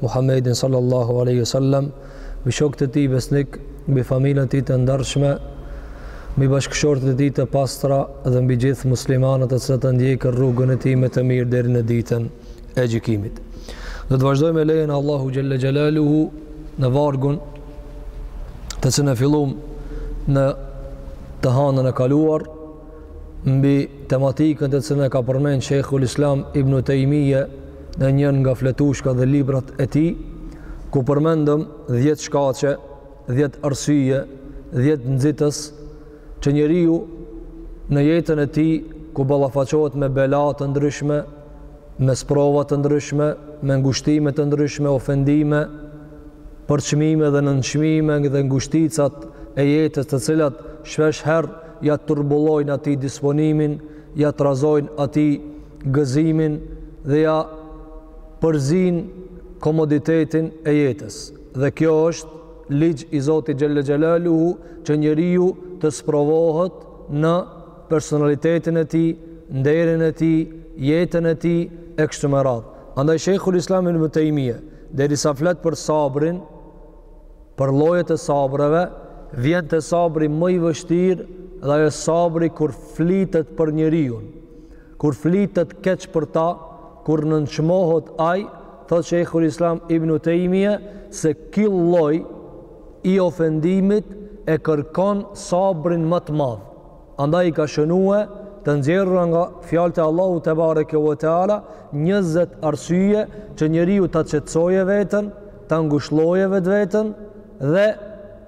Muhammedin sallallahu alaihi wasallam, mbi shokët e tij besnik, mbi familjen e tij të ndershme, mbi bashkëshortet e tij të pastra dhe mbi gjithë muslimanët të cilët e ndjekin rrugën e tij me të mirë deri në ditën e gjykimit. Do të vazhdojmë me lejen e Allahut xhelle xhelaluhu në vargun të cilën e filluam në të hënën e kaluar mbi tematikën të cilën e ka përmend Shejhul Islam Ibn Tejmije në njën nga fletushkat dhe librat e tij, ku përmendëm dhjetë shkaqe, dhjetë arsye, dhjetë nxitës që njeriu në jetën e tij ku ballafaqohet me bela të ndryshme, me sprova të ndryshme, me ngushtime të ndryshme, ofendime, përçmime dhe nënçmime dhe ngushticat e jetës të cilat shpesh herë ja turbullojnë atij disponimin, ja trazojnë atij gëzimin dhe ja përzinë komoditetin e jetës. Dhe kjo është ligj i Zotit xhelle xhelaluhu që njeriu të sprovohet në personalitetin e tij, nderin e tij, jetën e tij e kështu me radhë. Andaj Shejhul Islam Ibn Tejmije, derisa flet për sabrin, për llojet e sabreve, vjen te sabri më i vështirë dhe ajo sabri kur flitet për njeriun. Kur flitet keq për ta, kur nënçmohet ai, thotë Shejhul Islam Ibn Tejmije se ky lloj i ofendimit e kërkon sabrin më të madh. Andaj i ka shënue të nxjerrura nga fjalët e Allahut tebareke ve teala njëzet arsye që njeriu ta qetësojë veten, ta ngushëllojë vetveten dhe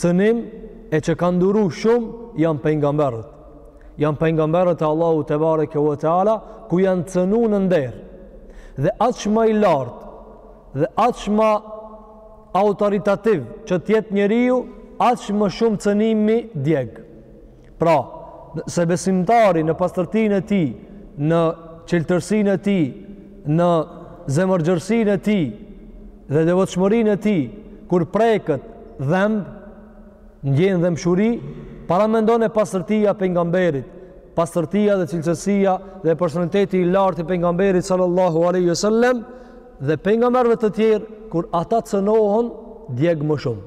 Cënim e që kanë duru shumë janë pengamberët. Janë pengamberët e Allahut tebareke ve teala, ku janë cënu në nder. Dhe aq ma i lartë, dhe aq ma autoritativ që të jetë njeriu, aq ma shumë cënimi djeg. Pra, se besimtari në pastërtinë e tij, në çiltërsinë e tij, në zemërgjërsinë e tij dhe devotshmërinë e tij, kur preket dhemb, ndjen dhembshuri, paramendone pastërtia pejgamberit, pastërtia dhe çiltërsia dhe personaliteti i lartë i pejgamberit sallallahu alaihi wasallam dhe pejgamberëve të tjerë, kur ata cënohen djeg më shumë.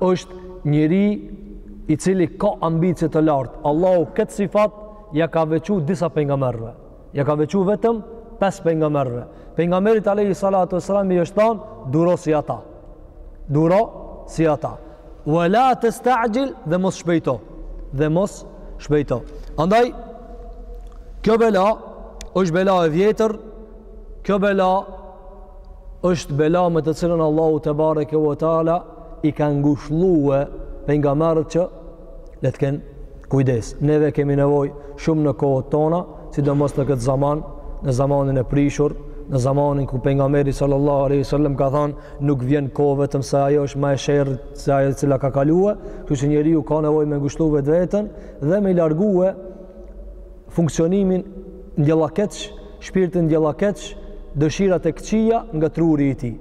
është njeri i cili ka ambicje të lartë. Allahu këtë sifat ja ka veçu disa pengamberëve. Ja ka veçu vetëm pesë pengamberëve. Pengamberit alejhi salatu ve selam i është thanë, duro si ata. Duro si ata. Ve la testa'xhil dhe mos shpejto. Dhe mos shpejto. Andaj, kjo bela është bela e vjetër, kjo bela është bela me të cilën Allahu tebareke ve teala i ka ngushllue pejgamberët që le të kenë kujdes. Neve kemi nevojë shumë në kohët tona, sidomos në këtë zaman, në zamanin e prishur, në zamanin ku pejgamberi sallallahu alaihi wasallam ka thënë nuk vjen kohë vetëm se ajo është ma e sherr se ajo e cila ka kalue, kështu që njeriu ka nevojë me ngushllue veten dhe me e largue funksionimin ndjellakeq, shpirtin ndjellakeq, dëshirat e këqija nga truri i tij.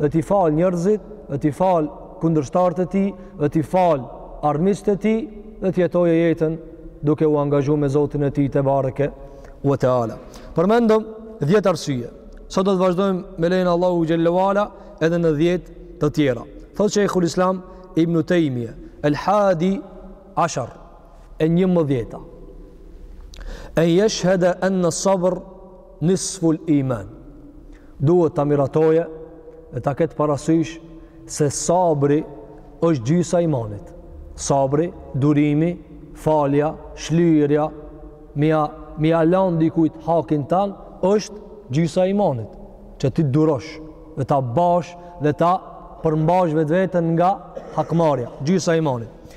Dhe t'i falë njerëzit, dhe t'i falë kundërshtarët e tij, dhe t'i falë armiqtë e tij, dhe të jetojë jetën duke u angazhuar me Zotin e tij tebareke ve teala. Përmendëm 10 arsye. Sot do të vazhdojmë me lejen e Allahut xhelle ve ala edhe në 10 të tjera. Thotë Sheikhul Islam Ibn Taymiyah, El Hadi Ashar, e njëmbëdhjeta en jeshhede enne sabër nisful iman duhet ta miratojë dhe ta ketë parasysh se sabri është gjysa e imanit sabri, durimi, falja, shlyerja, me ia lanë dikujt hakin tand është gjysa e imanit që të durosh dhe ta bash dhe ta përmbash vetveten nga hakmarrja, gjysa e imanit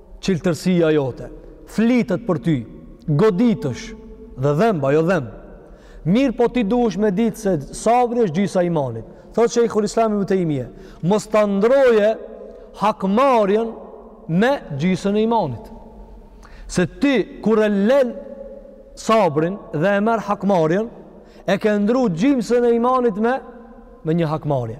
Çiltërsia jote flitet për ty, goditesh dhe dhemb, ajo dhemb. Mirëpo ti duhesh me ditë se sabri është gjysa e imanit. Thotë Sheikhul Islam Ibn Tejmije, mos ta ndrrojë hakmarrjen me gjysën e imanit. Se ti, kur e len sabrin dhe e merr hakmarrjen, e ke ndrru gjysën e imanit me, me një hakmarrje.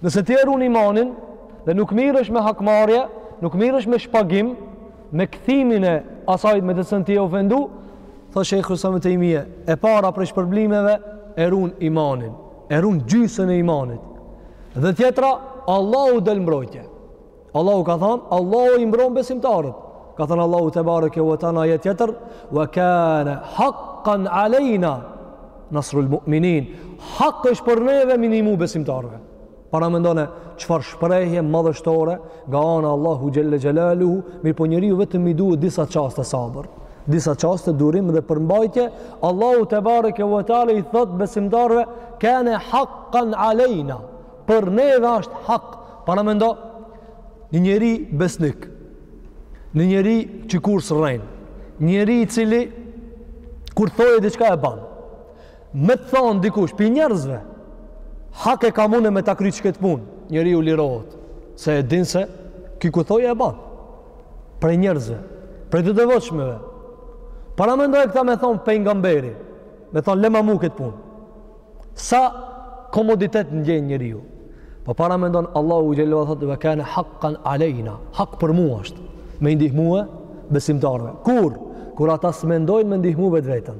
Nëse ti e run imanin dhe nuk mirresh me hakmarrje, nuk mirresh me shpagim, me kthimin e asaj me të cilën ti je ofendu, thotë Sheikhul Islam Ibn Tejmije, e para prej shpërblimeve e run imanin, e run gjysën e imanit. Dhe tjetra, Allahu del mbrojtje. Allahu ka thënë, Allahu i mbron besimtarët. Ka thënë Allahu tebareke ve teala ajet tjetër, "Wa kana haqqan alejna nasrul mu'minin." Hak është për neve me i ndihmu besimtarëve. Paramendone çfarë shprehje madhështore nga ana e Allahut xhelle xhelaluhu, mirëpo njeriu vetëm i duhet disa çaste sabër, disa çaste durim dhe përmbajtje, Allahu tebareke ve teala i thot besimtarëve, "Kana haqqan alejna." Për neve është hak. Paramendo, një njeri besnik, një njeri që kurrë s'rren, një njeri i cili kur thotë diçka e ban, me të thanë dikush prej njerëzve, hak e kam unë me ta kry qët punë, njeri u lirohet, se e din se, ky kur thotë e ban, prej njerëzve, prej të devotshmëve, paramendoje këtë me thanë pejgamberi, me thanë lema mu këtë punë, Sa komoditet ndjen njeriu. Po paramendon Allahu xhele ve ala thotë ve kana haqqan alejna. Hak për mua është me i ndihmu besimtarëve. Kur kur ata s'mendojnë me ndihmu vetveten.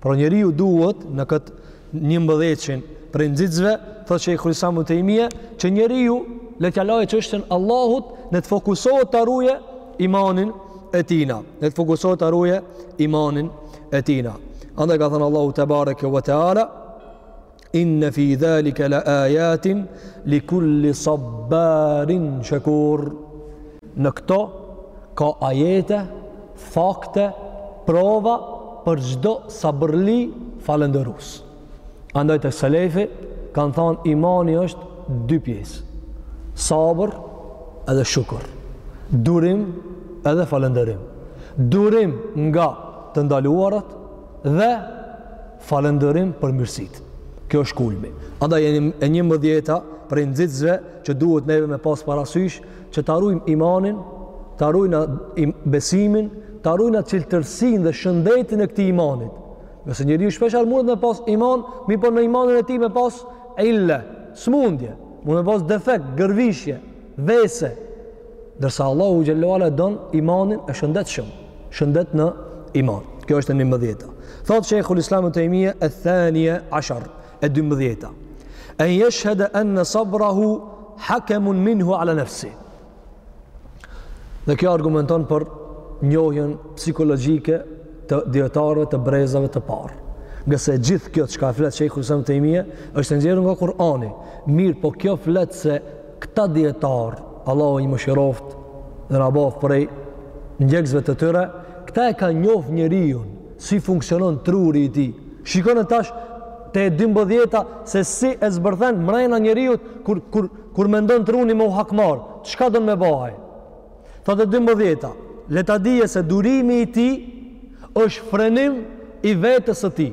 Por njeriu duhet në këtë njëmbëdhetën prej nxitësve, thotë Shejhul Islam ibn Tejmije, që njeriu le t'ja lajë çështjen Allahut le të fokusohet ta ruje imanin e tina. Le të fokusohet ta ruje imanin e tina. e tina. Andaj ka thanë Allahu tebareke ve teala inna fi zalika la ayatin li kulli sabarin shakur. Në këto ka ajete, fakte, prova për çdo sabërli falënderues. Andaj tek selefi kanë thanë imani është dy pjesë. Sabër edhe shukur. Durim edhe falënderim. Durim nga të ndaluarat dhe falënderim për mirësitë. Kjo është kulmi. Andaj e njëmbëdhjeta prej nxitësve që duhet neve me pas parasysh që ta rujmë imanin, ta rujmë besimin, ta rujmë çiltërsinë dhe shëndetin e këtij imanit Ngase njeriu shpeshherë mundet me pas iman, mirëpo në imanin e tij me pas ille, smundje, mund me pas defekt, gërvishje, vese. Ndërsa Allahu xhele ve ala don imanin e shëndetshëm, shëndet në iman. Kjo është e 11-ta. Thotë Shejhul Islam ibn Tejmije eth-thanije ashar e 12-ta. En jeshhede enne sabrahu hukmun minhu ala nefsih. Dhe kjo argumenton për njohjen psikologjike të dijetarëve të brezave të parë. Ngase gjithë kjo çka flet Shejhul Islam ibn Tejmije, është nxjerrë nga Kurani. Mirëpo kjo flet se këta dijetarë, Allahu i mëshiroftë dhe na baftë prej ndjekësve të tyre, këta e kanë njoft njeriun, si funksionon truri i tij. Shikone tash, te e dymbëdhjeta se si e zbërthen mrena njeriut, kur, kur Kur mendon truri me u hakmar, çka don me ba ai? Thotë e dymbëdhjeta, Le ta dije se durimi i tij është frenim i vetes së tij.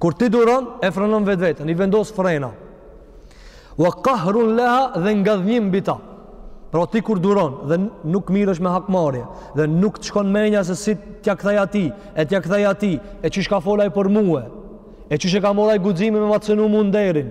Kur ti duron, e frenon vetveten, i vendos frena. Wa qahrun laha dhe ngadhnjim mbi ta. Pra ti kur duron dhe nuk mirresh me hakmarrje dhe nuk të shkon menja se si t'ja kthej atij, e t'ja kthej atij, e qysh ka fol ai për mua. E qysh e ka morr ai guximin me ma cenu mu nderin.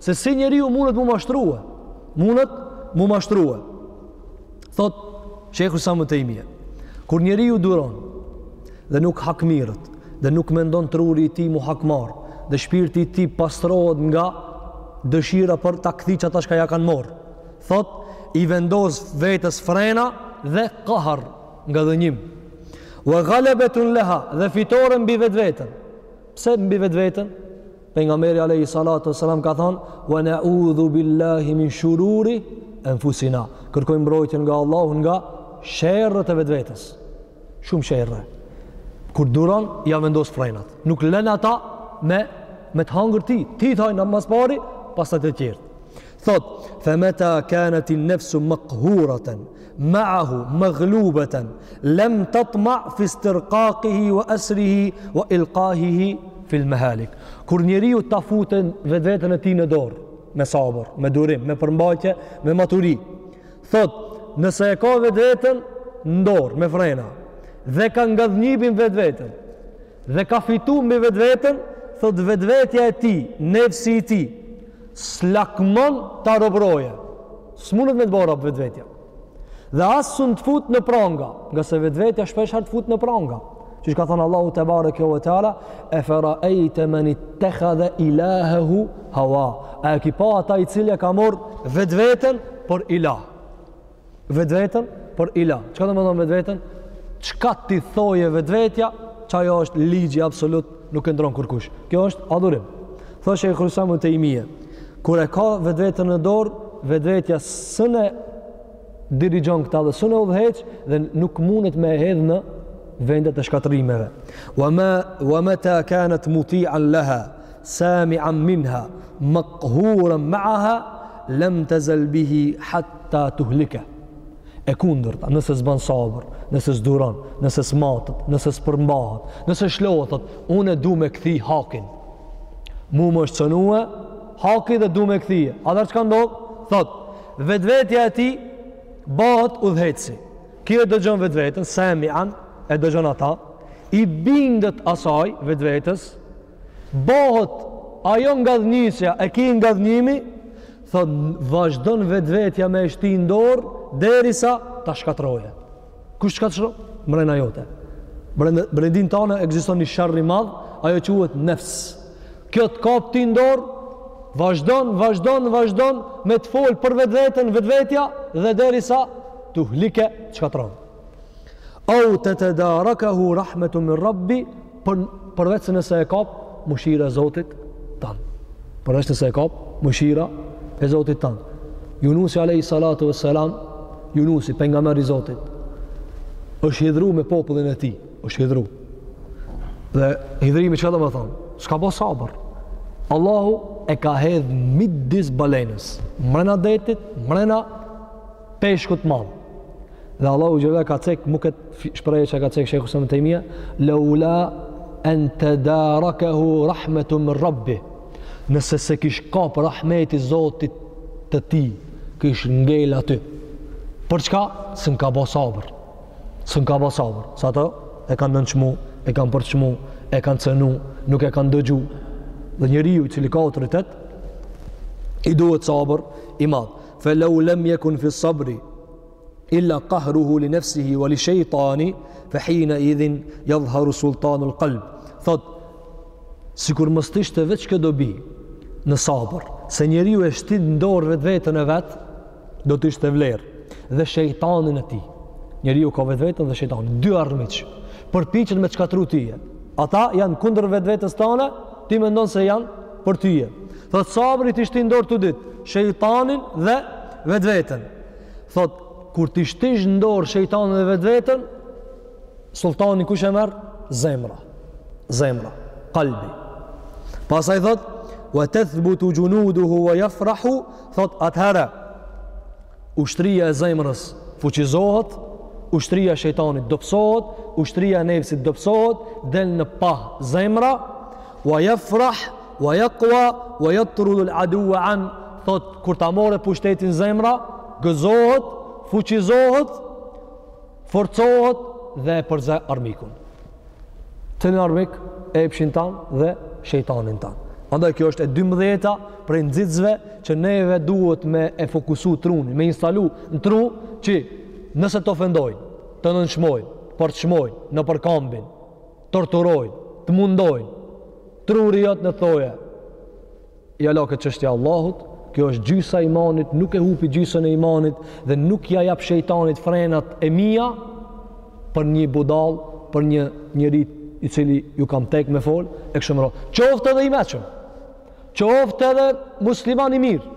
Se si njeriu mundet mu mashtrue? Mundet mu mashtrue. Thot, Shejhul Islam Ibn Tejmije, kur njeriu duron dhe nuk hakmirret, dhe nuk mendon truri i tij mu hakmarrë, dhe shpirti i tij pastrohet nga dëshira për ta kthi qata shka ja kanë morrë. Thot, i vendos vetes frena dhe kahr, ngadhënjim. We galebetun leha dhe fitore mbi vetveten. Pse mbi vetveten? Pejgamberi alayhi salatu wasalam ka thënë: "Wa na'udhu billahi min shururi anfusina." Kërkojmë mbrojtje nga Allahu nga sherret e vetvetes. Shumë sherre. Kur duron, ja vendos frenat. Nuk lën ata me me të hangër ti. Ti t'hajnë ma s'pari, pastaj të tjerët. Thot, "Fa mata kanat an-nafsu maqhuratan ma'ahu maghlubatan lam tatma' fi istirqaqihi wa asrihi wa ilqahihi fi al-mahalik kur njeriu ta futen vetveten e tij në dorë me sabër me durim me përmbajtje me maturi thot nëse e ka vetveten në dorë me frena dhe ka ngadhnji mbi vetveten dhe ka fitu mbi vetveten thot vetvetja e tij nefsi i tij S'lakmon ta robroje. S'munet me të bo rob vetvetja. Dhe as s'un të fut në pranga. Ngase vetvetja shpeshherë të fut në pranga. Që ç'ka thanë Allahu tebareke we teala, efera'ejte menittekhadhe ilahehu hawa. A e ki pa ata i cili e ka morrë vetveten për ilah. Vetveten për ilah. Çka domethonë vetveten? Çka t'i thoje vetvetja, qajo është ligji absolut nuk e ndrron kërkush. Kjo është adhurim. Thot Shejhul Islam Ibn Tejmije. Kur e ka vetveten në dorë, vetvetja s'un e dirigjon këta dhe s'un e udhëheq dhe nuk mundet me e hedhë në vendet e shkatrrimeve. Wa ma wa mata kanat muti'an laha sami'an minha maqhuran ma'aha lam tazal bihi hatta hatta tuhlike. E kundërta, nëse s'bën sabër, nëse s'duron, nëse s'matet, nëse s'përmbahet, nëse shlohet, unë e du me kthi hakin. Mu më është cënue, haki dhe du me kthi. Atëherë çka ndodh? Thotë, vetvetja e tij bëhet udhëheqësi. Ki e dëgjon vetveten, semi'an, e dëgjën ata, i bindet asaj vetvetes, bëhet ajo ngadhënjësja e ki ngadhënjimi thot vazhdon vetvetja me e shti n'dorë derisa ta shkatrroje kush t'shkatrron? mrena jote brendinë tanë ekziston një sherr i madh ajo quhet nefs kjo të kap ti n'dorë vazhdon, vazhdon, vazhdon me të fol për vetveten, vetvetja dhe derisa tuhlike t'shkatrron En tedarakehu rahmetun min rabbih, për, përveç nëse e kap mëshira e Zotit tanë. Përveç nëse e kap mëshira e Zotit tanë. Junusi alejhi salatu ve selam, Junusi, pejgamer i Zotit, është hidhru me popullin e tij, është hidhru. Dhe hidhrimi çka domethonë? S'ka bo sabër. Allahu e ka hedhë midis balenës, mrena detit, mrena peshkut madh. Dhe Allahu xhel-le ka cek, mu këtë shprehje që ka cek Shejhul Islam Ibn Tejmija, leula en tedarakehu rahmetun min rabbih, nëse s'e kish kap rahmeti i Zotit të tij, kish ngel aty. Për çka? Se nuk ka bo sabër. Se nuk ka bo sabër. Se ata e kanë nënçmu, e kanë përçmu, e kanë cenu, nuk e kanë dëgju. Dhe njeriu i cili ka autoritet, i duhet sabër i madh. Fe leu lem jekun fi sabri, illa qahruhu li nafsihi wa li shaytani fa hina idhin yadhharu sultanu al qalb thot sikur mos të ishte veç kjo dobi në sabër se njeriu e shtin në dorë vetveten e vet do të ishte vlerë dhe shejtanin e tij njeriu ka vetveten dhe shejtanin dy armiq përpiqen me t'shkatrru ty ata janë kundër vetvetes tona ti mendon se janë për ty thot sabri t'i shtin n'dorë të dytë shejtanin dhe vetveten thot kur t'i shtish në dorë shejtanin dhe vetveten sultanin kush e merr zemra zemra kalbi pastaj thot wa tathbutu junuduhu wa yafrahu thot atëherë ushtria e zemrës fuqizohet ushtria e shejtanit dobësohet ushtria e nefsit dobësohet del në pah zemra wa yafrah Wa yaqwa wa yatrud al aduwa an thot kur ta marrë pushtetin zemra, gëzohet, fuqizohet, forcohet dhe e përzë armikun. Cilin armik? Epshin tanë dhe shejtanin tanë. Andaj kjo është e 12-ta prej nxitësve që neve duhet me e fokusu trunin, me instalu në tru që nëse të ofendojnë, të nënçmojnë, përçmojnë nëpërkambin, torturojnë, të mundojnë, truri jot me thonë, ja la këtë çështje Allahut, kjo është gjysa e imanit, nuk e hupi gjysën e imanit dhe nuk ja jap shejtanit frenat e mija për një budal, për një njeri i cili ju ka tek me fol, e kështu me radhë. Qoftë edhe i meçëm, qoftë edhe musliman i mirë,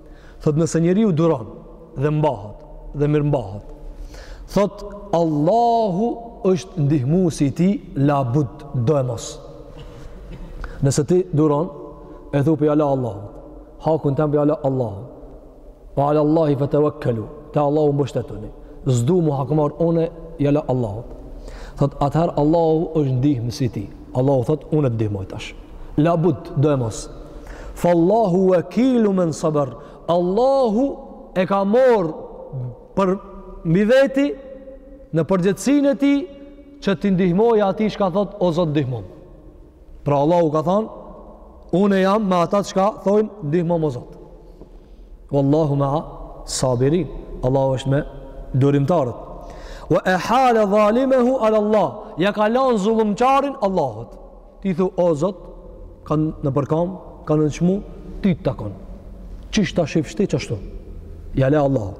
Thotë nëse njeriu duron dhe mbahat dhe mirëmbahat. Thotë Allahu është ndihmusi i tij labud do e mos. Nëse ti duron e thu p'ja la Allahut. Hakun tem p'ja la Allahut. Wa ala Allahi fatawakkalu. Te Allahu mbështetuni. S'du m'u hakmarr une, ja la Allahut. Thotë atëherë Allahu është ndihmsi i tij. Allahu thotë unë të ndihmoj tash. Labud, do e mos. Fallahu wakilu men sabër. Allahu e ka marr përmbi veti në përgjegjësinë e tij që t'i ndihmojë atij çka thot o Zot ndihmom. Pra Allahu ka thanë, unë jam me ata çka thojnë ndihmom o Zot. Wallahu ma sabirin. Allahu është me durimtarët. Wa ehale dhalimehu ala Allah. Ja ka lanë zullumqarin Allahut. Ti thu o Zot, kam nëpërkam, kam nënçmu, ty të takon. Qysh ta shifsh ti qashtu. Ja le Allahut.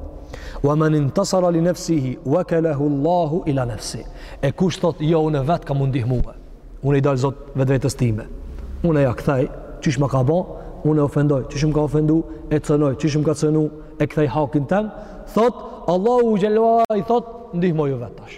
Wa man intasara li nafsihi wakalahu Allahu ila nafsi. E kush thot jo unë vet kam m'u ndihmue. Unë i dal Zot vetvetes time. Unë ja kthej qysh më ka ba, unë e ofendoj, qysh më ka ofendu, e cenoj, qysh më ka cenu, e kthej hakin tem. Thot Allahu xhel wa ala i thot ndihmoju vet tash.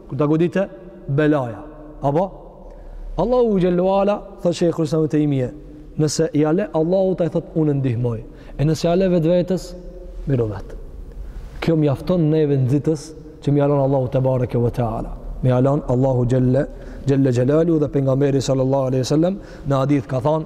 Kur ta godite belaja. Apo Allahu xhalla wa ala, thotë Shejhul Islam Ibn Tejmije, nëse ja le Allahut ai thotë unë e ndihmoj. E nëse ja le vetvetes, mirru vet. Kjo mjafton neve nxitës që me ja lan Allahut tebareke ve teala. Me ja lan Allahut xhelle xhelle xhelalu dhe pejgamberi sallallahu alaihi wasallam në hadith ka thanë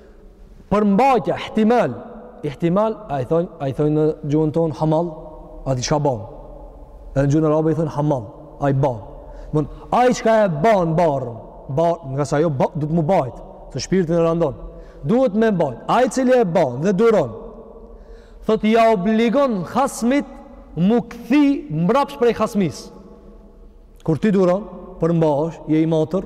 Përmbajtja, ihtimal, ihtimal, a i thojnë, a i thojnë në gjuhën tonë hamall, ai çka ban. Edhe në gjuhën arabe i thojnë hamall, ai ban. Mën, ai çka e ban barrën, barrën, ngase ajo, ba, duhet m'u bajtë, se shpirtin e randon. Duhet me bajtë, ai i cili e ban dhe duron, thot ja obligon hasmit m'u kthy mbrapsh prej hasmisë Kur ti duron, përmbahesh, je i matur,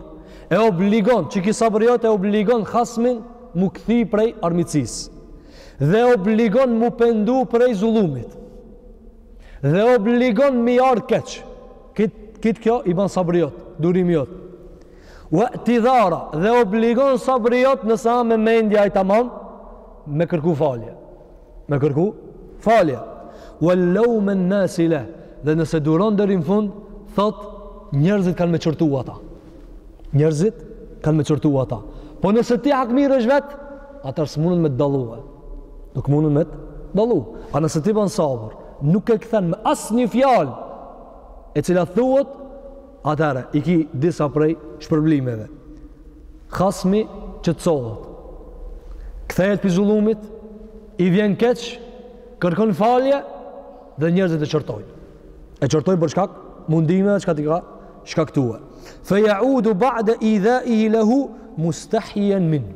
e obligon, qiki sabri jot e obligon hasmin m'u kthy prej armiqësisë, dhe e obligon m'u pendu prej zullumit, dhe e obligon m'i ardhë keq, kitë kit kjo i ban sabri jot, durimi jot, ue i'tidhara, dhe obligon sabri jot nëse a me mend ai tamam, me kërku falje. Me kërku falje. Wa laumen nasi le dhe nëse duron deri në fund, thot njerëzit kanë me qortu ata. Njerëzit kanë me qortu ata. Po nëse ti hakmirresh vet, atëherë s'munën me t'dallua. Nuk munën me t'dallu. A nëse ti ban sabër, nuk e kthen me asnjë fjalë e cila thuhet Atëherë, i ki disa prej shpërblimeve. Khasmi që të çohet. Kthehet prej zullumit, i vjen keq, kërkon falje, dhe njerëzit e qortojnë. E qortojnë për shkak mundimeve çka t'i ka shkaktue. Fe jeudu ba'de idhaihi lehu mustahijen minhu.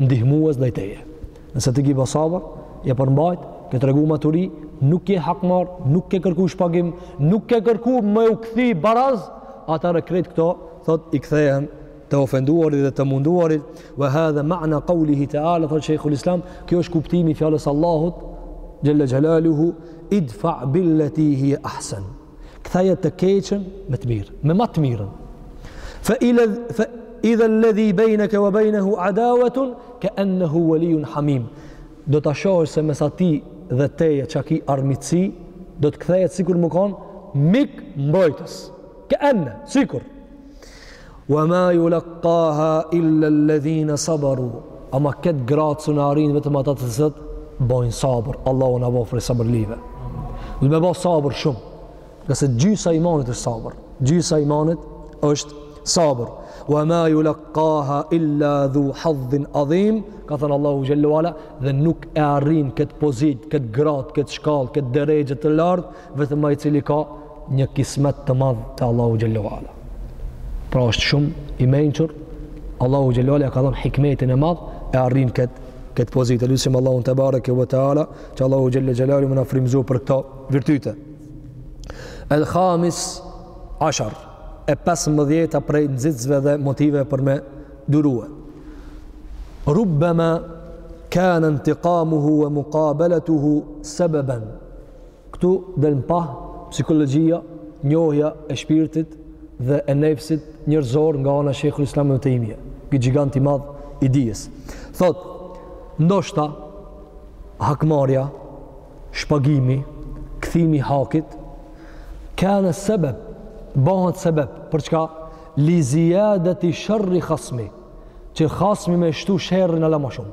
ndihmues ndaj teje. Nëse ti ke ba sabër, je përmbajt, ke tregu maturi, nuk je hakmarr, nuk ke kërku shpagim, nuk ke kërku me u kthy baraz, atëherë krejt këto, thot, i kthehen të ofenduarit dhe të munduarit, ve hadha ma'na kaulihi teala, thot Shejhul Islam, kjo është kuptimi i fjalës Allahut, xhelle xhelaluhu, idfa billeti hije ahsen. Ktheje të keqen me të mirë, me ma të mirën. Fa idha alladhi bainaka wa bainahu adawatun ka annahu waliyun hamim. Do ta shohësh se mes atij dhe teje çka ki armiqsi, do të kthehet sikur me kon mik mbrojtës. Ka anna, sikur. Wa ma yulqaha illa alladhina sabaru. Ama këtë gradë s'un e arrijnë vetëm ata të cilët, bojnë sabër. Allahu na bëftë prej sabërlive. Dhe me ba sabër shumë. Se gjysa imanit është sabër. Gjysa imanit është sabër. Wa ma yulqaha illa dhu hadhin adhim. Ka thënë Allahu xhelle ve ala. Dhe nuk e arrin këtë pozitë, këtë gradë, këtë shkallë, këtë derexhe të lartë. Vetëm ai i cili ka një kismet të madh te Allahu xhelle ve ala. Pra është shumë i mençur. Allahu xhelle ve ala i ka dhënë hikmetin e madh e arrin kët kët pozitë. Lusim Allahun tebareke ve teala, që Allahu xhelle xhelaluhu me na frymëzu për këto virtyte. El khamis ashar e 15 prej nxitësve dhe motiveve për me durue. Rubbema kane intiqamuhu wa muqabalatuhu sababan Këtu del në pah psikologjia, njohja e shpirtit dhe e nefsit njerëzor nga ana e Sheikhul Islam ibn Taymije, ky gjigant i madh i dijes. Thot, ndoshta hakmarrja, shpagimi, kthimi i hakit kane sebeb, bëhet sebeb për çka li ziyadati sharri khasmi, që khasmi me shtu sherrin hala ma shumë.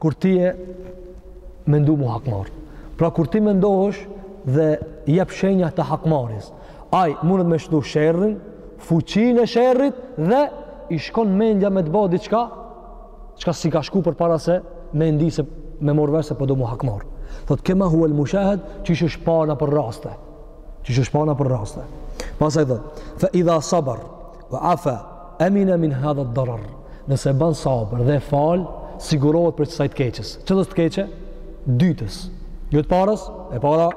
kur ti je mendu m'u hakmarr. Pra kur ti mendohesh dhe jep shenja të hakmarrjes. Ai mundet me shtu sherrin, fuqinë e sherrit dhe i shkon mendja me të bo diçka, çka s'i ka shku përpara se me ndi se me marr vesh se po do m'u hakmarr. Thot, kema huve el mushahed, qysh është pa nëpër raste. Qysh është pa nëpër raste. Pastaj thot, fe idha sabar, Wa afa amina min hadha ad-darar. Nëse ban sabër dhe fal, sigurohet prej kësaj të keqes. Cilës të keqe? Dytës. Jo të parës, e para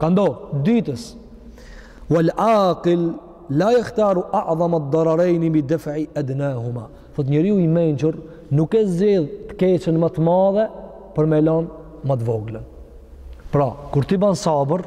ka ndodh, dytës. Wal aqil la yakhtaru a'zama ad-dararayn bi daf'i adnahuma. Thotë njeriu i mençur nuk e zgjidh të keqen ma të madhe për me lan ma të voglën. Pra, kur ti ban sabër,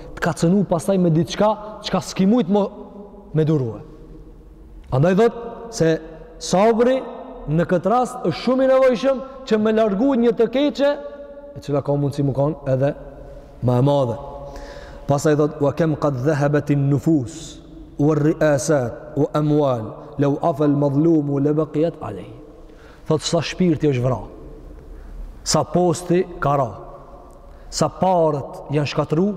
Të ka cënu pastaj me diçka që ka s'ki mujtë më me durue. Andaj thotë se sabri në këtë rast është shumë i nevojshëm që me largu një të keqe e cila ka mundësi me kon edhe ma e madhe. Pastaj thotë, wa kem kad dhehebet nufus, ue riasat, ue emual, leu afel madhlumu, le bekijet alejhi. Thotë sa shpirti është vra, sa posti ka ra, sa paret janë shkatrru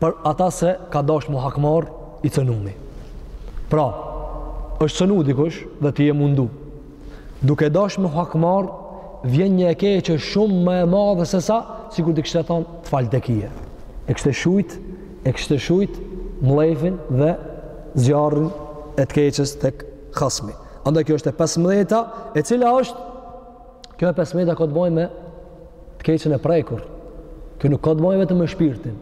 për atë se ka dash m'u hakmarr i cënumi. Pra, është cënu dikush dhe ti je mundu. Duke dash m'u hakmarr, vjen një e keqe shumë më e madhe se sa, sikur t'i kishte thonë, të falë të kije. E kishte shujt, e kishte shujt mllefin dhe zjarrin e të keqes te hasmi. Andaj kjo është e 15-ta, e cila është Kjo e pesëmbëdhjeta ka të bëjë me të keqën e prekur. Kjo nuk ka të bëjë vetëm me shpirtin.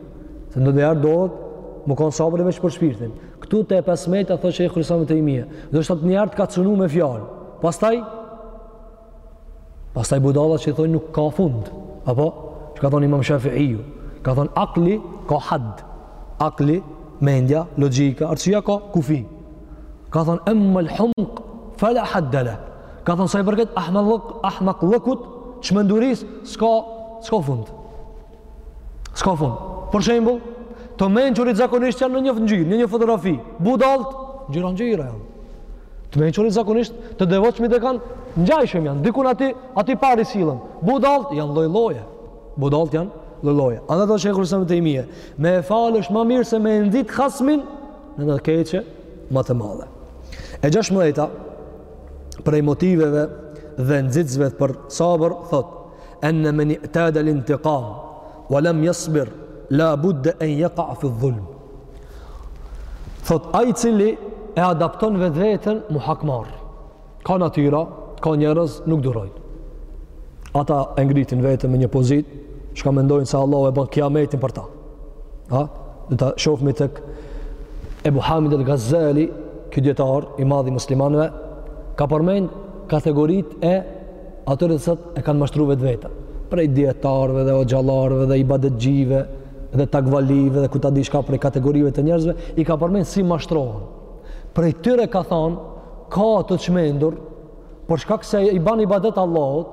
Se ndonjëherë duhet me konë sabër veç për shpirtin. Këtu te e pesëmbëdhjeta, thotë Shejhul Islam Ibn Tejmije. Do të thotë një herë të ka cënu me fjalë. Pastaj, pastaj budallakia thonë nuk ka fund. Apo, çka ka thonë imam Shafiiu. Ka thonë akli ka had. Akli, mendja, logika, arsyeja ka kufi. Ka thonë emmel humk, fe la hadde leh. Ka thonë sa i përket ahmak, ahmakllëkut, çmendurisë, s'ka s'ka fund. S'ka fund. Për shembull, të mençurit zakonisht janë në një ngjyrë, në një fotografi. Budallt, ngjyra ngjyra janë. Të mençurit zakonisht të devotshmit e kanë ngjajshëm janë. Dikun aty, atypari sillen. Budallt janë lloj-lloje. Budallt janë lloj-lloje. Andaj thotë Shejhul Islam Ibn Tejmije. Me e falë është ma mirë se me e nxit hasmin në një të keqe ma të madhe. E gjashtëmbëdhjeta, prej motiveve dhe nxitësve për sabër thot enne men i'tadel intikam wa lam jasbir la budde en jeka'a fi dhulm thot ai cili e adapton vetveten m'u hakmarr ka natyra, ka njerëz nuk durojnë ata e ngritin veten me një pozitë çka mendojnë se Allahu e ban kijametin për ta Ha? Do ta shofmi tek Ebu Hamid el Gazeli, ky dijetar i madh i muslimanve, ka përmen kategorit e atyre të cilët e kanë mashtru vetveten. Prej dijetarve dhe hoxhallarve dhe ibadetxhive dhe takvalive dhe ku ta di çka prej kategorive të njerëzve, i ka përmen si mashtrohen. Prej tyre ka thanë, ka të çmendur, për shkak se i ban ibadet Allahut,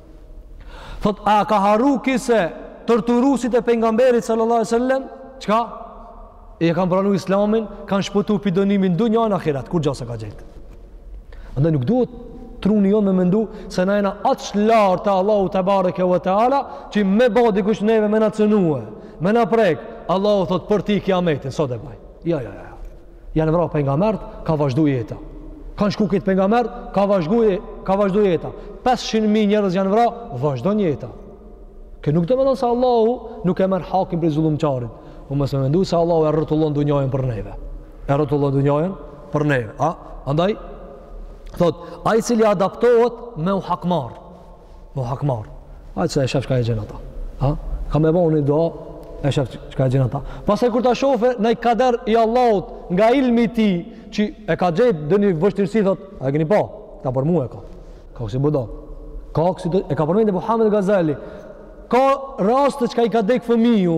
Thot, a ka harru ky se torturusit e pejgamberit salallahu alejhi ve selem, çka e kanë pranu islamin, kanë shpëtu pi dënimit dunja ahiret, kur gjasa ka gjetë. Andaj nuk duhet truni jonë me mendu se na jena aq lartë te Allahu tebareke ve teala që me ba dikush neve me na cënue me na prek Allahu thot për ti kijametin sot e baj ja ja ja janë vra pejgambert, ka vazhdu jeta. Kanë shku krejt pejgambert, ka vazhdu ka vazhdu jeta. 500 mijë njerëz janë vra, vazhdon jeta. Kjo nuk domethon se Allahu nuk e merr hakin prej zullumqarit. Po mos me mendu se Allahu e rrotullon dunjajen për neve. E rrotullon dunjajen për neve. A, andaj thot, ai i cili adaptohet me u hakmar. U hakmar, ai që e shef çka e gjenë ata. Ha? Ka me bo një dua, e shef çka e gjenë ata. Pastaj kur ta shofe naj kader i Allahut nga ilmi i tij, që e ka gjetë donji vështirësi, thot, a e keni pa, ta për mu e ka. Ka kësi bi do. Ka kësi, e ka përmend dhe Muhammed Gazali. Ka raste çka i ka dekë fëmiju,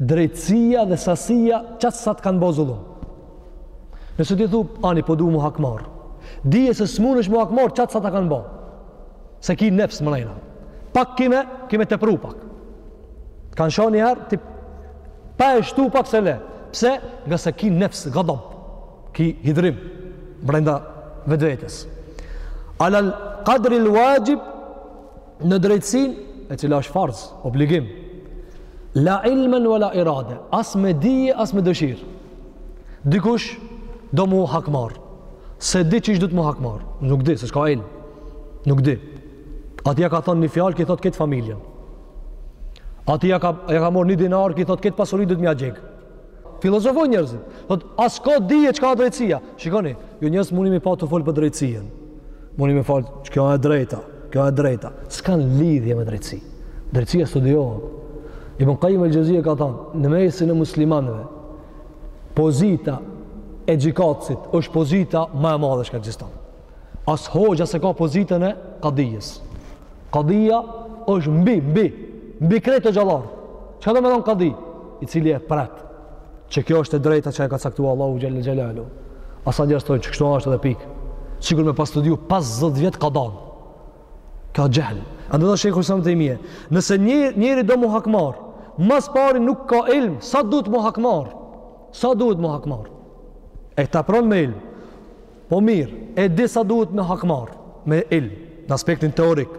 drejtësia dhe sasia qatë sa të kanë bo zullum. Nëse ti thu, ani, po du mu hakmar, dije se s'munesh mu hakmar qatë sa të kanë bo. Se ki nefs mrena. Pak ki me, ki me tepru pak. T'kanë sha njëherë, ti pa e shtu pak s'e le. Pse? Ngase ki nefs, gadab, ki hidrim, brenda vetvetes. Alal kadril vaxhib, në drejtësin e cila është farz, obligim la ilmen ve la irade as me dije, as me dëshir dikush do mu hakmar s'e di qysh duhet mu hakmar nuk di, se s'ka ilm nuk di ai tja ka thonë një fjalë, ky thotë krejt familjen ai tja ka, ka morë një dinar, ky thotë krejt pasurit duhet m'ja djegë Filozofojnë njerëzit. Thot, as ka dije çka a drejtësia? Shikoni, ju njerëz muni me pa tu folë për drejtësien. Munen me folë, që kjo e drejta, kjo e drejta. S'kan lidhje me drejtësi. Drejtësia studiohet. Ibn Kajim el Xhevzije ka thanë, në mesin e muslimanëve, pozita e gjykatësit është pozita ma e madhe çka ekziston. As hoxha s'e ka pozitën e kadijes. Kadija është mbi, mbi, mbi krejt të gjallar. Ça do me thonë kadi? I cili e pret. Që kjo është e drejta që e ka caktua Allahu Xhel-le Xhelaluhu. Ata njerëz thojnë që kështu ashtë dhe pikë. Sikur me pas studiu 50 vjet kadan. Ka xhehl. Andaj edhe Shejhul Islam Ibn Tejmije. Nëse njeri, njeri do m'u hakmarrë, ma s'pari nuk ka ilm, sa duhet m'u hakmarrë? Sa duhet m'u hakmarrë? E tepron me ilm. Po mirë, e di sa duhet m'u hakmarrë, me ilm, në aspektin teorik,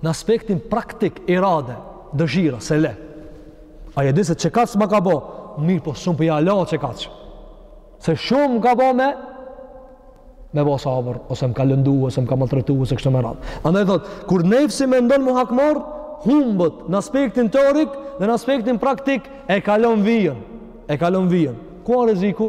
në aspektin praktik, irade, dëshira, s'e le. Ai e di se qekaq m'a ka bo, mirëpo s'un po ja la qekaq. Se shumë m'ka bo me, me bo sabër, ose më ka lëndu, ose më ka maltrajtu, ose kështu me radhë. Andaj thotë, kur nefsi mendon m'u hakmarrë, humbet në aspektin teorik dhe në aspektin praktik, e kalon vijën, e kalon vijën. Ku a rreziku?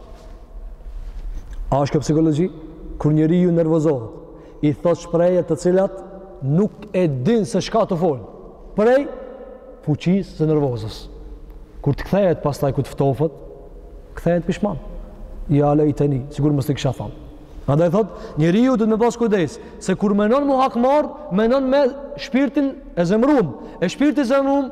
A është kjo psikologji? Kur njeriu nervozohet, i thot shprehjet të cilat nuk e din se çka t'u folë. Prej fuqisë së nervozës. Kur të kthehet pastaj kur të ftofet, kthehet pishman. Ja lejteni, sikur mos t'kisha thonë. Andaj thot, njeriu duhet me pas kujdes, se kur menon m'u hakmarrë, menon me shpirtin e zemrum. E shpirti i zemrum,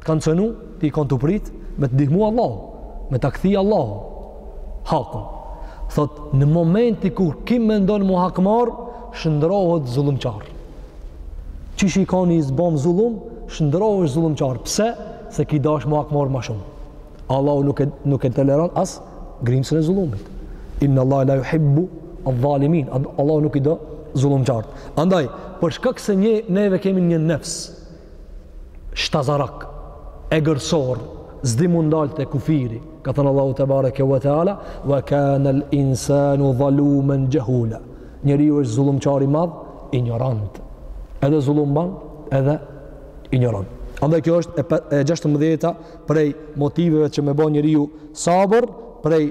të kanë cënu, ti je kanë tu prit, me të ndihmu Allahu, me ta kthy Allahu hakun. Thot, në momenti kur ki mendon m'u hakmarrë, shndërrohesh zullumqar. Qysh je kanë i bom zullum, shndërrohesh zullumqar. Pse? Se ki dasht m'u hakmarrë ma shumë. Allahu nuk e, nuk e toleron as grimcën e zullumit. Inna Allaha la juhibbu adh-dhalimin, Allahu nuk i do zullumqarët. Andaj, për shkak se një, neve kemi një nefs, shtazarak, egërsor, s'di m'u ndalë te kufiri, ka thënë Allahu tebareke ve teala, wa kanel insanu dhalumen xhehula, njeriu është zulumqar i madh, injorant, edhe zulum ban, edhe injorant. Andaj kjo është e 16-ta prej motiveve që me bo njeriu sabër, prej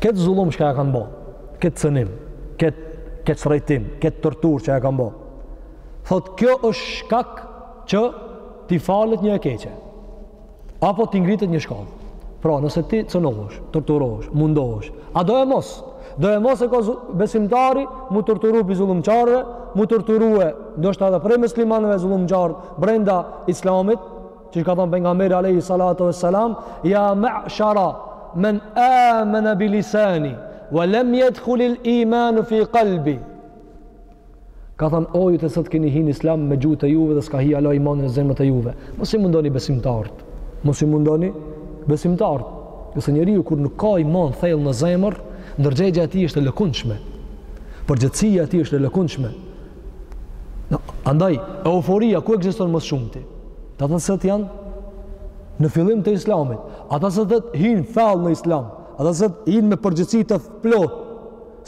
Këtë zullum çka ja kanë bo, këtë cenim, këtë, këtë srejtim, këtë torturë që ja kanë bo, thot kjo është shkak që t'i falet një e keqe, apo t'i ngritet një shkallë. Pra, nëse ti cenohesh, torturohesh, mundohesh, a doemos? Doemos e ka besimtari m'u torturu pej zullumqarëve, m'u torturue, ndoshta edhe prej muslimanëve zullumqarët, brenda islamit, Që ka thënë pejgamberi alayhi salatu vesselam, ya ma'shara man amana bi lisani wa lam yadkhul al imanu fi qalbi. Ka thënë o ju te st keni hin islam me gjuhët te juve dhe s'ka hi ala imani në zemrët te juve. Mos i mundoni besimtarët. Mos i mundoni besimtarët. Ngase njeriu kur nuk ka iman thellë në zemër, ndërgjegja e tij është e lëkundshme. Përgjegjësia e tij është e lëkundshme. Andaj, euforia ku ekziston më së shumti? Te ata st janë në fillim të islamit. Ata st hinë thellë në islam. Ata st hinë me përgjegjësi të plotë.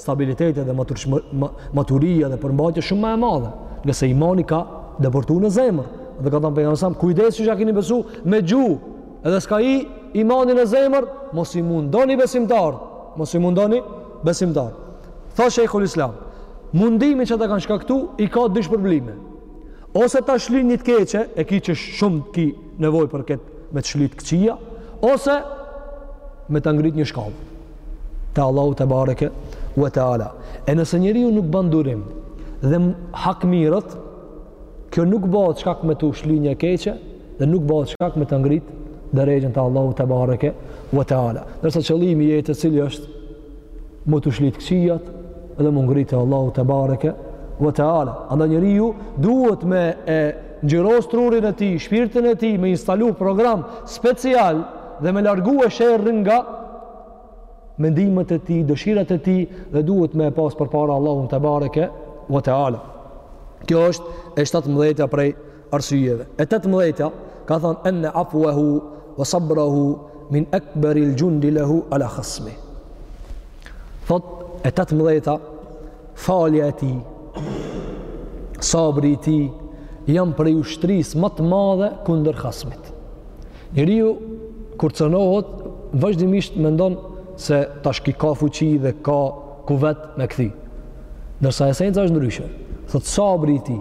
Stabiliteti edhe maturia edhe përmbajtja shumë ma e madhe. Ngase imani ka depërtu në zemër. Dhe ka thënë pejgamberi alayhi selam, kujdes ju që kini besu me gjuhë. Edhe s'ka hi imani në zemër, mos i mundoni besimtar. Mos i mundoni besimtar. Tha Shejhul Islam, mundimi që ta kanë shkaktu i ka dy shpërblime. Ose ta shlin një të keqe, e ki qe shumë ki nevojë për këtë me t'u shly të këqija, ose me ta ngrit një shkallë. Te Allahu tebareke ue teala. E nëse njeriu nuk ban durim dhe hakmirret, kjo nuk bëhet shkak me t'u shly një e keqe dhe nuk bëhet shkak me ta ngrit derexhen te Allahu tebareke ue teala. Ndërsa qëllimi yt cili është me t'u shly të këqijat dhe m'u ngrit te Allahu tebareke ve teala. Anda njeriu duhet me e zgjiro trurin e tij, shpirtin e tij, me instalu program special dhe me largue sherrin nga mendimet e tij, dëshirat e tij dhe duhet me e pas përpara Allahun tebareke ve teala. Kjo është e 17 prej arsyeve. E tetëmbëdhjetja, ka thënë enne afuehu wa sabrahu min akbari l-jundi lahu ala khasmi. Thotë e tetëmbëdhjeta, falja e tij, sabri i tij janë prej ushtrisë më të madhe kundër hasmit. Njeriu, kur cenohet, vazhdimisht mendon se tash ky ka fuqi dhe ka kuvet me kthy. Ndërsa esenca është ndryshe. Thotë sabri i tij,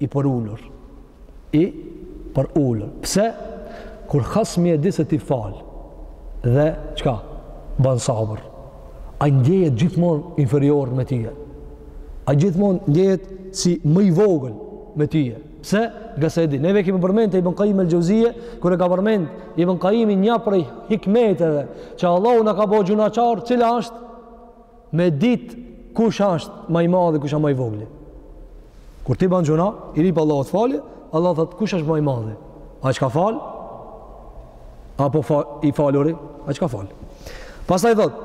i përulur. I përulur. Pse? Kur hasmi e di se ti fal dhe çka? Ban sabër. Ai ndjehet gjithmonë inferior me tije. Ai gjithmonë ndjehet si më i vogël me tije. Pse? Ngase e di. Neve kemi përmend te Ibn Qayyim el-Jauziyje, kur e ka përmend Ibn Qayyim një prej hikmeteve që Allahu na ka bo gjynahqar, cila është? me dit kush asht ma i madhi, kush asht ma i vogli. Kur ti ban gjynah, i lyp Allahut falje, Allah thot kush asht ma i madhi. Aj që ka fal? Apo fa, i faluri? Aj që ka fal? Pastaj thot,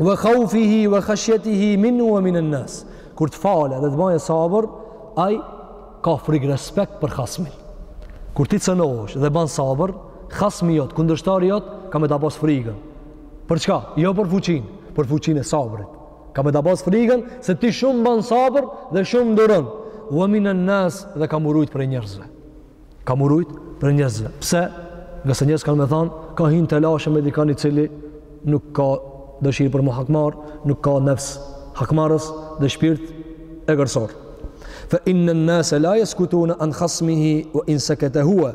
vë khaufihi, vë khashjetihi, minhu ve minen nas. Kur të falë dhe të bajë sabër, aj ka frik respekt për hasmin. Kur ti cënohesh dhe ban sabër, hasmi jot, kundërshtari jot, ka me ta pas frikën. Për çka? Jo për fuqinë, për fuqinë e sabrit. Ka me ta pas frigën se ti shumë ban sabër dhe shumë duron. Wa minan nas dhe ka me u rujt prej njerëzve. Ka me u rujt prej njerëzve. Pse? Ngase njerëzt kanë me thanë, ka hi n'telashe me dikan i cili nuk ka dëshirë për me u hakmarr, nuk ka nefs hakmarrës dhe shpirt egërsor. Fa inna an-nas la yaskutuna an khasmihi wa in sakata huwa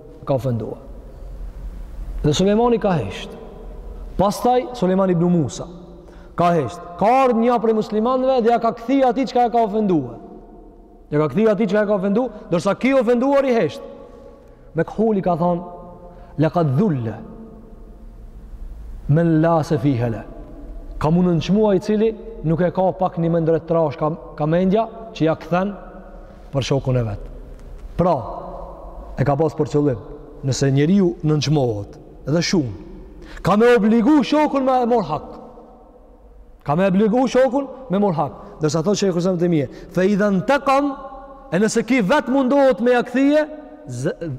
ka ofenduar. Dhe Sulejmani ka hesht. Pastaj Sulejmani ibn Musa ka hesht. Ka ardh nja prej muslimanëve dhe ja ka kthy atij çka e ka ofenduar. Ja ka kthy atij çka e ka ofenduar, ndërsa ky i ofenduari hesht. Mek'huli ka thon, "Laqad dhalla men la sefihe leh." Ka me u nënçmu ai i cili nuk e ka pak një mendjetrash ka, ka mendja që ja kthen për shokun e vet. Pra, e ka pas për qëllim, nëse njeriu nënçmohet dhe shun, ka me obligu shokun me e mor hak. Ka me obligu shokun me mor hak. Ndërsa thot shejhul islam Ibn Tejmije, fe idha intekame, nëse ky vet mundohet me ja kthy,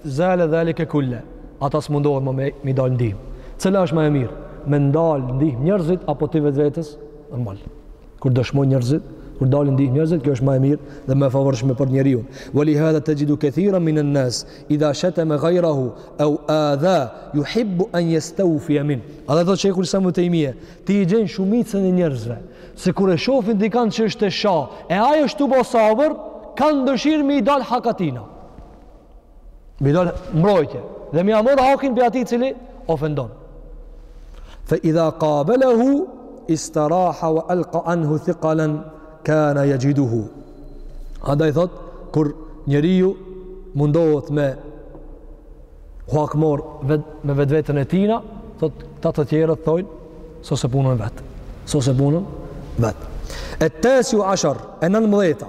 zale dhalike kulluh. Ata s'mundohen ma me, me i dalë ndihmë. Cila është ma e mirë? Me t'dalë ndihmë njerëzit, apo ti vetë vetes? Normal kur dëshmojnë njerëzit, kur dalin ndihmë njerëzit, kjo është ma e mirë dhe ma e favorshme për njeriun. Wali hadha tajidu kathiran min an-nas idha shatama ghayrahu aw adha yuhibbu an yastawfiya minhu. Andaj thot shejhul islam Ibn Tejmije, ti i gjen shumicën e njerëzve, se kur e shohin dikant që është e sha, e ai është tu bo sabër, kanë dëshirë me i dal hak atina. Me i dal n'mbrojtje. Dhe me ia marr hakin prej atij cili ofendon. Fe idha kabelehu, istaraha wa alka anhu thikalen, kana jexhiduhu. Andaj thot, kur njeriu mundohet me u hakmorr vet, me vetveten e tina, thot, ata të tjerët thojnë, sose punën vetë. Sose punën vetë. Et-tasiu asher, e nëntëmbëdhjeta,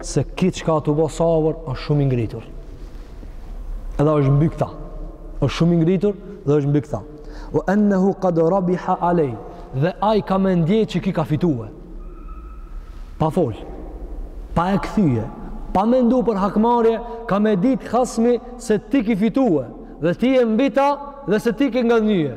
se ky çka tu bo sabër është shumë i ngritur edhe është mbi këta është shumë i ngritur dhe është mbi këta ve ennehu kad rabiha alejh dhe aj ka me ndje që ky ka fitue pa fol pa e kthye pa mendu për hakmarrje ka me dit hasmi se ti ki fitue dhe ti je mbi ta dhe se ti ki ngadhnjye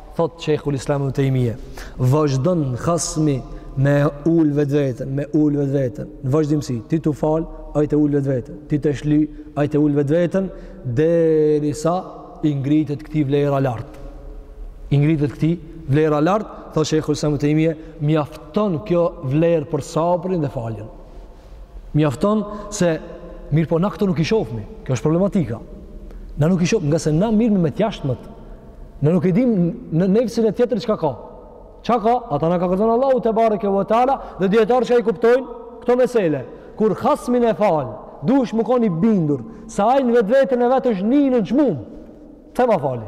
Thot Sheikhul Islam Ibn Taymije, vazhdon hasmi me ul vetveten, me ul vetveten. Në vazhdimësi, ti tu fal, ai te ul vetveten. Ti te shly, ai te ul vetveten derisa i ngritet këtij vlera lart. I ngritet këtij vlera lart, thot Sheikhul Islam Ibn Taymije, mjafton kjo vlerë për sabrin dhe faljen. Mjafton se mirëpo na këto nuk i shofmi, kjo është problematika. Na nuk i shofmi, ngase na mirremi me t'jashtmet. Na nuk i dim në nefsin e tjetrit çka ka. Çka ka? Ata na ka kallzon Allahu tebareke ve teala dhe dijetarët çka i kuptojnë këto mesele. Kur hasmin e fal, duhesh me kon i bindur, se ai n'vetveten e vet është i nënçmum. Pse ma fali.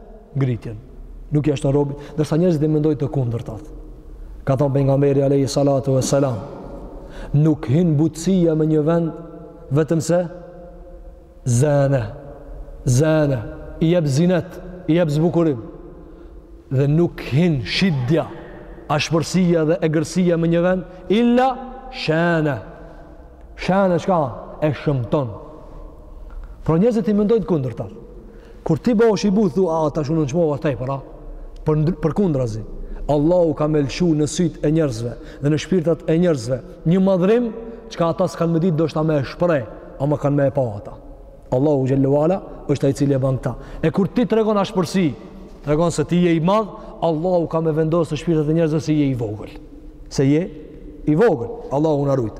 ngritjen. Nuk i ashton robit, ndërsa njerëzit i mendojnë të kundërtat. Ka thanë pejgamberi alayhi salatu vesselam, nuk hin butësia me një vend vetëm se zane. Zane i jep zinet, i jep zbukurim. Dhe nuk hin shidda, ashpërsia dhe egërsia me një vend illa shana. Shana çka? E shëmton. Pra njerëzit i mendojnë kundërtat. Kur ti bëhesh i butë, thua, a, tash unë nënçmova tepër, a? Për, për kundërzi. Allahu ka me lëshu në sytë e njerëzve dhe në shpirtat e njerëzve një madhrim çka ata s'kanë me ditë ndoshta me e shpreh, ama kanë me e pa ata. Allahu xhelle ve ala është ai cili e banë këta. E kur ti tregon ashpërsi, tregon se ti je i madh, Allahu ka me vendosë në shpirtat e njerëzve se je i vogël. Se je i vogël. Allahu na rujt.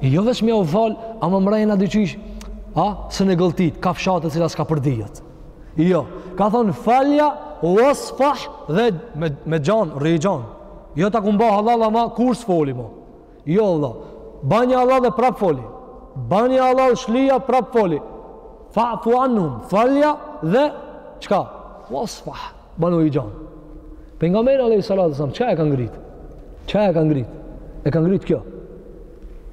E jo veç m'jau fal, ama mrena dyqysh, a, s'e ke gëlltit, kafshatë e cila s'ka përdijët. E jo, ka thonë falja, wasfah dhe me, me gjan, rri gjan. E jo ta kum ba hallall, ama kur s'foli ma. E jo, hallall, banja hallall dhe prap foli. Banja hallall dhe shlyja prap foli. Fa'fu anhum, falja dhe, çka? Wasfah. Banu i gjan. Pejgamberi alayhi salatu wasallam çka e ka ngrit? Çka e ka ngrit? E ka ngrit kjo.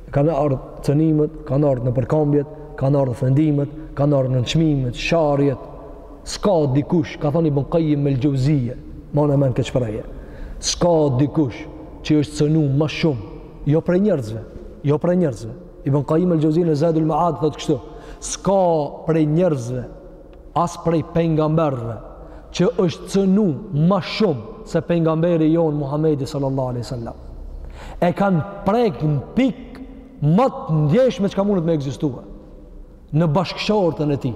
E kanë ardh cënimet, kanë ardh nëpërkambjet, kanë ardh ofendimet, kanë ardh nënçmimet, sharjet. S'ka dikush, ka thanë Ibn Qayyim el-Xheuzije, mane n'mend këtë shprehje. S'ka dikush që është cënu ma shumë, jo prej njerëzve, jo prej njerëzve. Ibn Qayyim el-Xheuzije në Zadul Ma'ad thotë kështu, s'ka prej njerëzve as prej pejgamberëve që është cënu ma shumë se pejgamberi jonë Muhamedi sallallahu alaihi wasallam. E kanë prek në pikë ma të ndjeshme çka mundet me ekzistu në bashkëshortën e tij.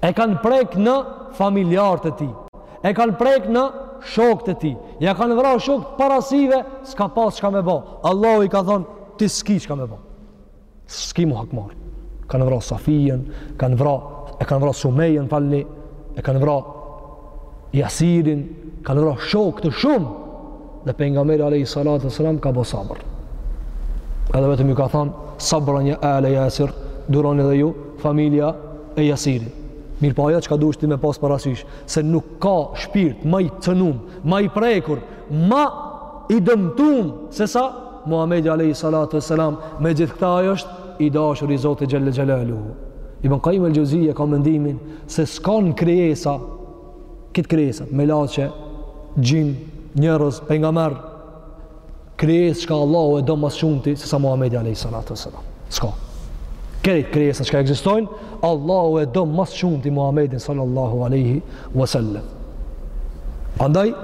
E kanë prek në familjarët e tij. E kanë prek në shokët e tij. Ja kanë vra shokët para syve, s'ka pas çka me ba. Allahu i ka thonë ti s'ki çka me ba. S'ki mu hakmar. Kanë vra Safijen, kanë vra, e kanë vra Sumejen, falni, e kanë vra Jasirin, kanë vra shokë të shumë. Dhe për nga mërë ale i salatë e ka bo sabër. Edhe vetëm ju ka thonë, sabren ale Jasir, duroni dhe ju, familja e Jasirit. Mirëpo ajo çka dushti me pas parasysh, se nuk ka shpirt ma i cënum, ma i prekur, ma i dëmtum, se sa Muhamedi alayhi salatu wassalam me gjithë këta ai është i dashur i Zotit xhelle xhelaluhu. Ibn Qayyim al-Xheuzije ka mendimin se s'kan krijesa krejt krijesat melaqe xhin njerëz pejgamber krijesë çka Allahu e do ma së shumti se sa Muhamedi alayhi salatu wassalam. S'ka. Krejt krijesat çka ekzistojnë, Allahu e do ma së shumti Muhamedin sallallahu alaihi wasallam. Andaj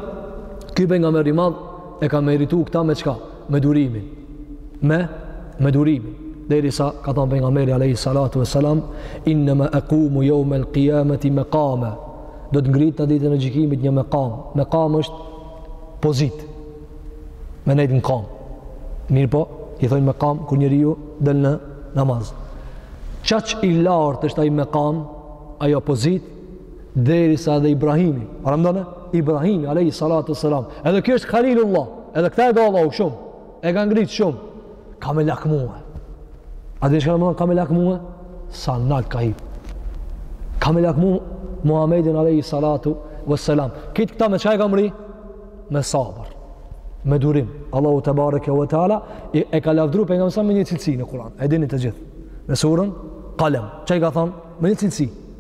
ky pejgamber i madh e ka meritu këta me çka? Me durimin. Me? Me durimin. Derisa, ka thonë pejgamberi alejhi salatu ve selam, innema ekumu jeumel kijameti mekame. Do të ngritë në ditën e gjikimit një mekam. Mekam është pozitë. Me nejtë në kamë. Mirëpo, i thojnë mekam kur njeriu del në namaz. Qaq i lartë është ai mekam, ajo pozitë, derisa edhe Ibrahimi, paramendone, Ibrahimi, alejhi salatu ve selam, edhe ky është Khalilullah, edhe këta e do Allahu shumë, e ka ngritë shumë, ka me lakmue. A din çka domethon, ka me lakmue? Sa nalt ka hip. Ka me lakmue Muhammedin, alejhi salatu ve selam. Krejt këta me çka e ka mrri? Me sabër, me durim. Allahu tebareke ve teala, e, e ka lavdru pejgamberin me një cilësi në Kuran, e dini të gjithë. Në suren Kalem, ça i ka thonë? Me një cilësi.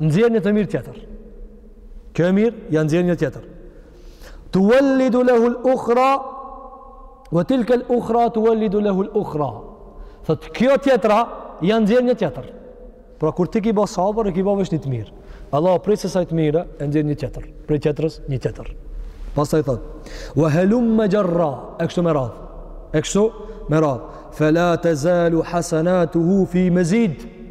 nxjerr një të mirë tjetër. Kjo e mirë, ja nxjerr një tjetër. Tu wallidu lahu al-ukhra wa tilka al-ukhra tu wallidu lahu al-ukhra. Thot kjo tjetra ja nxjerr një tjetër. Pra kur ti ke bë sabër, e ke bë vesh një të mirë. Allah prej kësaj të mire, e nxjerr një tjetër. Prej tjetrës një tjetër. Pastaj thot: "Wa halumma jarra", e kështu me radhë. E kështu me radhë. Fela tazalu hasanatuhu fi mazid.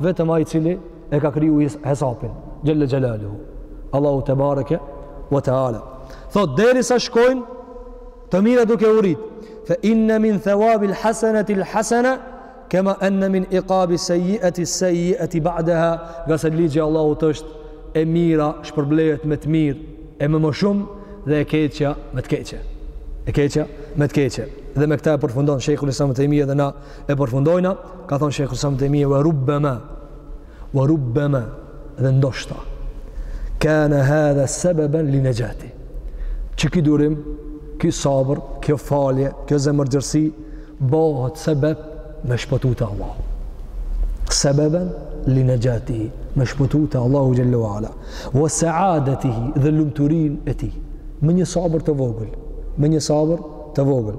Vetëm ai i cili e ka kriju hesapin. Xhelle Xhelaluhu. Allahu tebareke wa taala. Thot derisa shkojnë të mirat duke u rrit. Fa inna min thawabi al-hasanati al-hasana kama anna min iqabi sayyi'ati sayyi'ati ba'daha. Ngase ligji i Allahut është e mira shpërblehet me të mirë e me më shumë dhe e keqja me të keqe. E keqja me të keqe. Dhe me këtë e përfundon Sheikhul Islam Ibn Taymiyyah dhe na E përfundojna, ka thonë Shejhul Islam Ibn Tejmije, ve rubbema, ve rubbema, dhe ndoshta, kane hadha sebeben li nexhatihi. Që ky durim, ky sabër, kjo falje, kjo zemërgjërsi, bëhet sebeb me shpëtu te Allahu. Sebeben li nexhatihi, me shpëtu te Allahu xhelle ve ala. Ve seadetihi dhe lumturinë e tij. Me një sabër të vogël, me një sabër të vogël.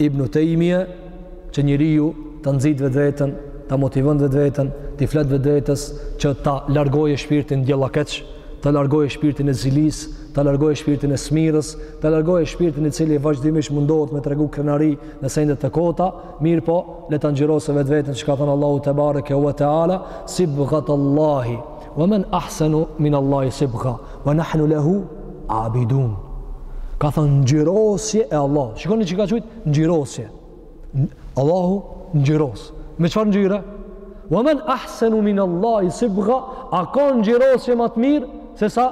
Ibn Tejmije, që njeriu ta nxit vetveten, ta motivon vetveten, t'i flet vetvetes, që ta largoje shpirtin qëllimkeq, ta largoje shpirtin e zilisë, ta largoje shpirtin e smirës, ta largoje shpirtin i cili vazhdimisht mundohet me tregu krenari në sende të kota, mirëpo, le ta ngjyrose vetveten, çka ka thënë Allahu tebareke ve teala, sibgatallahi, Wa men ahsanu min Allahi sibgha wa nahnu lahu abidun. Ka thënë ngjyrosje e Allahut. Shikoni që e ka qujt ngjyrosje. Allahu ngjyros. Me çfarë ngjyre? Wa men ahsanu min Allahi sibgha, a ka ngjyrosje ma të mirë se sa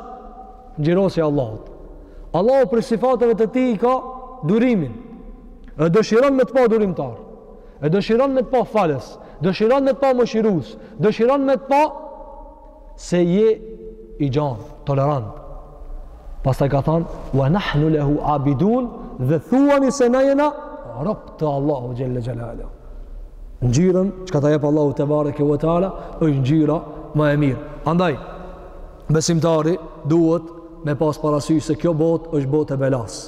ngjyrosja e Allahut. Allahu prej sifateve të tij e ka durimin. E dëshiron me të pa durimtar. E dëshiron me të pa falës, dëshiron me të pa mëshirues, dëshiron me të pa se je i gjanë, tolerant. Pastaj ka thonë, wa nahnu lehu abidun dhe thuani se na jena rob të Allahut xhelle xhelaluhu. Ngjyrën, çka ta jep Allahu tebareke ve teala, është ngjyra më e mirë. Andaj, besimtari duhet me pas parasysh se kjo botë është botë e belasë.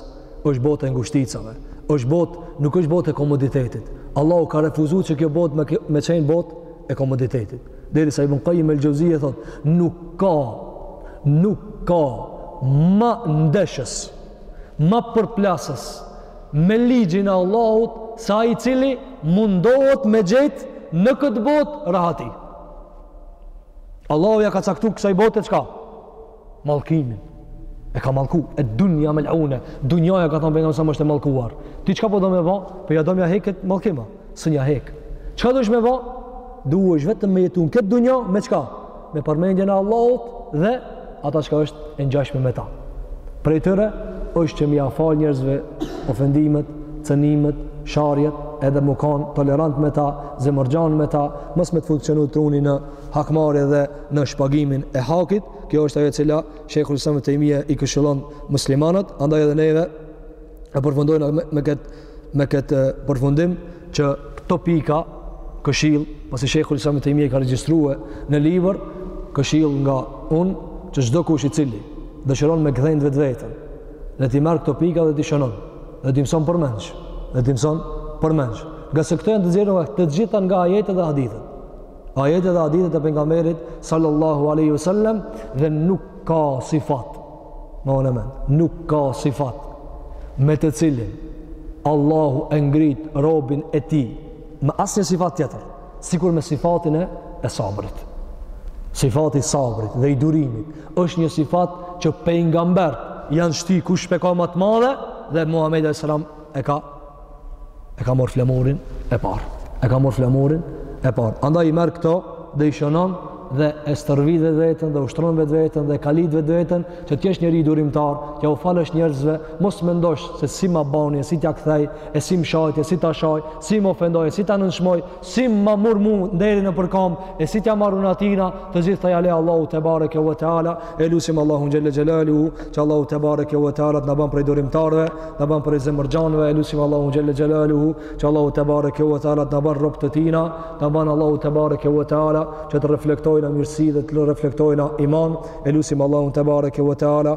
është botë e ngushticave, është botë, nuk është botë e komoditetit. Allahu ka refuzu që kjo botë me, me qenë botë e komoditetit. Derisa Ibn Kajim el Xheuzije thotë, nuk ka, nuk ka ma ndeshës, ma përplasës, me ligjin e Allahut, sa i cili mundohet me gjetë në këtë botë rahati. Allahu ia ka caktu kësaj bote çka? mallkimin e ka mallku ed-dunja melune dunjaja ka thonë pejgamberi a.s. është e mallkuar ti çka po do me ba po do me ia hek këtë mallkim a s'mun ia hek çka duhesh me ba duhesh vetëm me jetu në këtë dunja me çka me përmendjen e Allahut dhe ata çka është e ngjashme me ta prej tyre është që me ia fal njerëzve ofendimet, cenimet, sharjet edhe me kanë tolerant me ta, zemërgjan me ta, mos me të funksionu truni në hakmarrje dhe në shpagimin e hakit. Kjo është ajo e cila Sheikhul Islam ibn Taymija i këshillon muslimanët, andaj edhe neve e përfundojmë me, me këtë me këtë përfundim që këto pika këshill, pasi Sheikhul Islam ibn Taymija i ka regjistru në libër këshill nga unë që çdokush i cili dëshiron me gdhënë vetveten, le t'i marrë këto pika dhe t'i shënon, dhe t'i mëson përmendsh, dhe t'i mëson përmendsh. Ngase këto janë të nxjerrë të gjitha nga ajetet dhe hadithet. Ajetet dhe hadithet e pejgamberit sallallahu alaihi wasallam dhe nuk ka sifat. Mbane mend, nuk ka sifat me të cilin Allahu e ngrit robin e tij me asnjë sifat tjetër, sikur me sifatin e e sabrit. Sifati i sabrit dhe i durimit është një sifat që pejgamberët janë shti kush p'e ka ma të madhe dhe Muhamedi sallallahu alaihi wasallam e ka E ka marrë flamurin e parë. E ka marrë flamurin e parë. Andaj i merr këto dhe i shënon dhe e stërvit vetveten dhe ushtron vetveten dhe kalit vetveten që t'jesh njeri durimtar, t'jau falësh njerëzve, mos mendosh se si ma bani, e si t'ja kthej, e si më shajti, e si ta shaj, si më ofendoj, e si ta nënçmoj, Si ma mur mu nderin nëpër kamb, e si t'ja marr un atina, të gjitha t'ja le Allahut tebareke ve teala, e lusim Allahun xhelle xhelaluhu, që Allahu tebareke ve teala të na ban prej durimtarve, t'na ban prej zemërgjanve, e lusim Allahun xhelle xhelaluhu, që Allahu tebareke ve teala të na ban rob të tina, t'na ban Allahu tebareke ve teala, që të reflektojna mirësi dhe të reflektojna iman, e lusim Allahun tebareke ve teala,